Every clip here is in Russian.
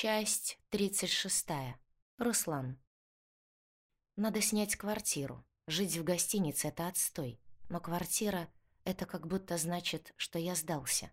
Часть 36. Руслан. Надо снять квартиру. Жить в гостинице — это отстой. Но квартира — это как будто значит, что я сдался.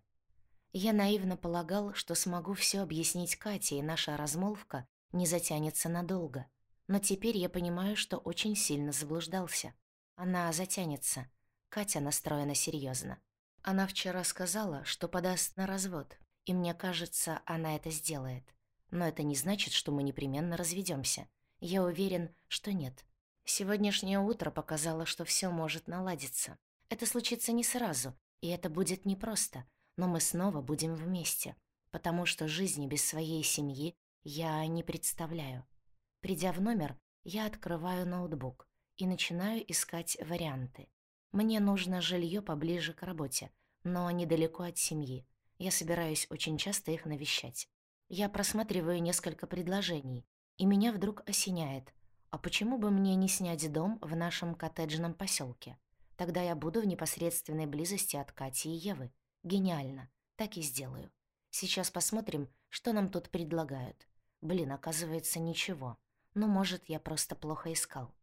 Я наивно полагал, что смогу все объяснить Кате, и наша размолвка не затянется надолго. Но теперь я понимаю, что очень сильно заблуждался. Она затянется. Катя настроена серьезно. Она вчера сказала, что подаст на развод, и мне кажется, она это сделает. Но это не значит, что мы непременно разведемся. Я уверен, что нет. Сегодняшнее утро показало, что все может наладиться. Это случится не сразу, и это будет непросто, но мы снова будем вместе, потому что жизни без своей семьи я не представляю. Придя в номер, я открываю ноутбук и начинаю искать варианты. Мне нужно жилье поближе к работе, но недалеко от семьи. Я собираюсь очень часто их навещать. Я просматриваю несколько предложений, и меня вдруг осеняет. А почему бы мне не снять дом в нашем коттеджном поселке? Тогда я буду в непосредственной близости от Кати и Евы. Гениально. Так и сделаю. Сейчас посмотрим, что нам тут предлагают. Блин, оказывается, ничего. Ну, может, я просто плохо искал.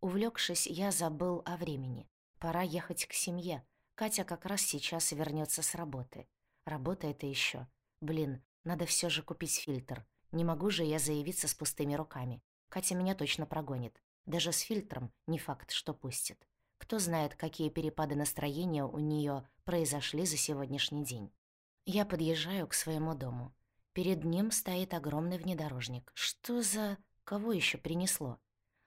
Увлекшись, я забыл о времени. Пора ехать к семье. Катя как раз сейчас вернется с работы. Работа это еще. Блин, надо все же купить фильтр. Не могу же я заявиться с пустыми руками. Катя меня точно прогонит. Даже с фильтром не факт, что пустит. Кто знает, какие перепады настроения у нее произошли за сегодняшний день. Я подъезжаю к своему дому. Перед ним стоит огромный внедорожник. Что за... Кого еще принесло?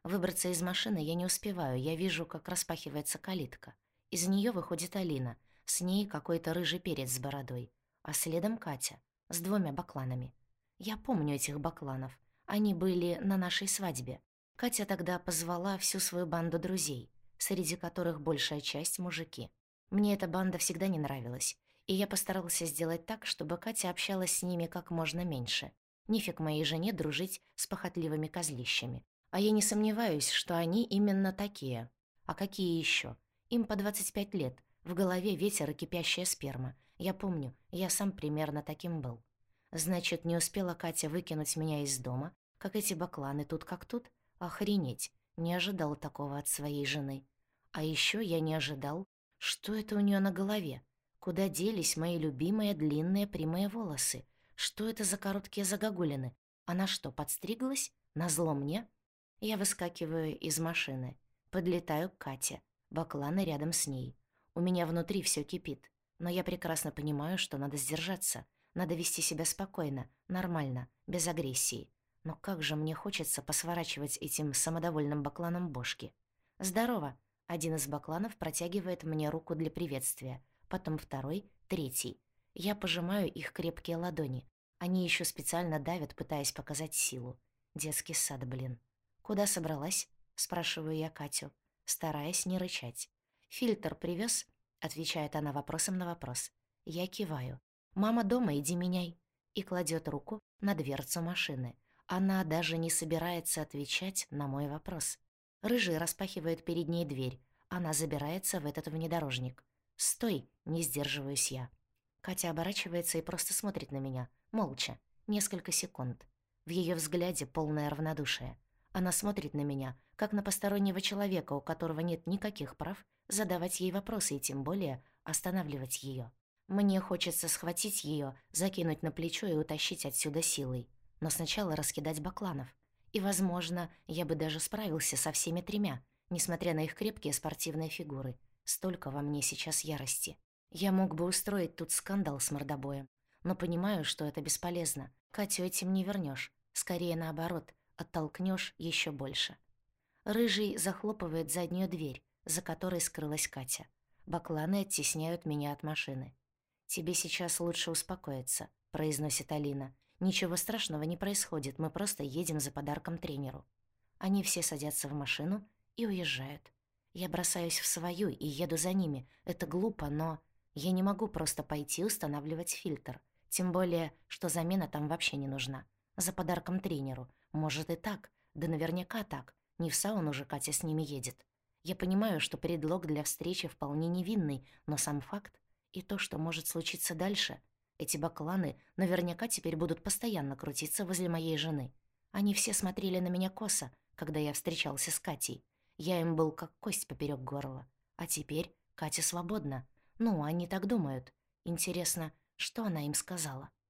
Выбраться из машины я не успеваю. Я вижу, как распахивается калитка. Из нее выходит Алина. С ней какой-то рыжий перец с бородой. А следом Катя с двумя бакланами. Я помню этих бакланов. Они были на нашей свадьбе. Катя тогда позвала всю свою банду друзей, среди которых большая часть — мужики. Мне эта банда всегда не нравилась, и я постарался сделать так, чтобы Катя общалась с ними как можно меньше. Нифиг моей жене дружить с похотливыми козлищами. А я не сомневаюсь, что они именно такие. А какие еще? Им по 25 лет, в голове ветер и кипящая сперма. Я помню, я сам примерно таким был. Значит, не успела Катя выкинуть меня из дома, как эти бакланы тут как тут? Охренеть, не ожидал такого от своей жены. А еще я не ожидал, что это у нее на голове. Куда делись мои любимые длинные прямые волосы? Что это за короткие загогулины? Она что, подстриглась? Назло мне? Я выскакиваю из машины. Подлетаю к Кате. Бакланы рядом с ней. У меня внутри все кипит. Но я прекрасно понимаю, что надо сдержаться. Надо вести себя спокойно, нормально, без агрессии. Но как же мне хочется посворачивать этим самодовольным бакланом бошки. «Здорово!» Один из бакланов протягивает мне руку для приветствия. Потом второй, третий. Я пожимаю их крепкие ладони. Они еще специально давят, пытаясь показать силу. Детский сад, блин. «Куда собралась?» — спрашиваю я Катю, стараясь не рычать. «Фильтр привез? Отвечает она вопросом на вопрос. Я киваю. «Мама дома, иди меняй». И кладет руку на дверцу машины. Она даже не собирается отвечать на мой вопрос. Рыжий распахивает перед ней дверь. Она забирается в этот внедорожник. «Стой!» — не сдерживаюсь я. Катя оборачивается и просто смотрит на меня, молча, несколько секунд. В ее взгляде полное равнодушие. Она смотрит на меня, как на постороннего человека, у которого нет никаких прав задавать ей вопросы и тем более останавливать ее. Мне хочется схватить ее, закинуть на плечо и утащить отсюда силой. Но сначала раскидать бакланов. И, возможно, я бы даже справился со всеми тремя, несмотря на их крепкие спортивные фигуры. Столько во мне сейчас ярости. Я мог бы устроить тут скандал с мордобоем. Но понимаю, что это бесполезно. Катю этим не вернешь. Скорее наоборот, оттолкнешь еще больше. Рыжий захлопывает заднюю дверь, за которой скрылась Катя. Бакланы оттесняют меня от машины. «Тебе сейчас лучше успокоиться», — произносит Алина. «Ничего страшного не происходит, мы просто едем за подарком тренеру». Они все садятся в машину и уезжают. Я бросаюсь в свою и еду за ними. Это глупо, но я не могу просто пойти устанавливать фильтр. Тем более, что замена там вообще не нужна. За подарком тренеру. Может и так. Да наверняка так. Не в сауну же Катя с ними едет. Я понимаю, что предлог для встречи вполне невинный, но сам факт и то, что может случиться дальше, Эти бакланы наверняка теперь будут постоянно крутиться возле моей жены. Они все смотрели на меня косо, когда я встречался с Катей. Я им был как кость поперек горла. А теперь Катя свободна. Ну, они так думают. Интересно, что она им сказала?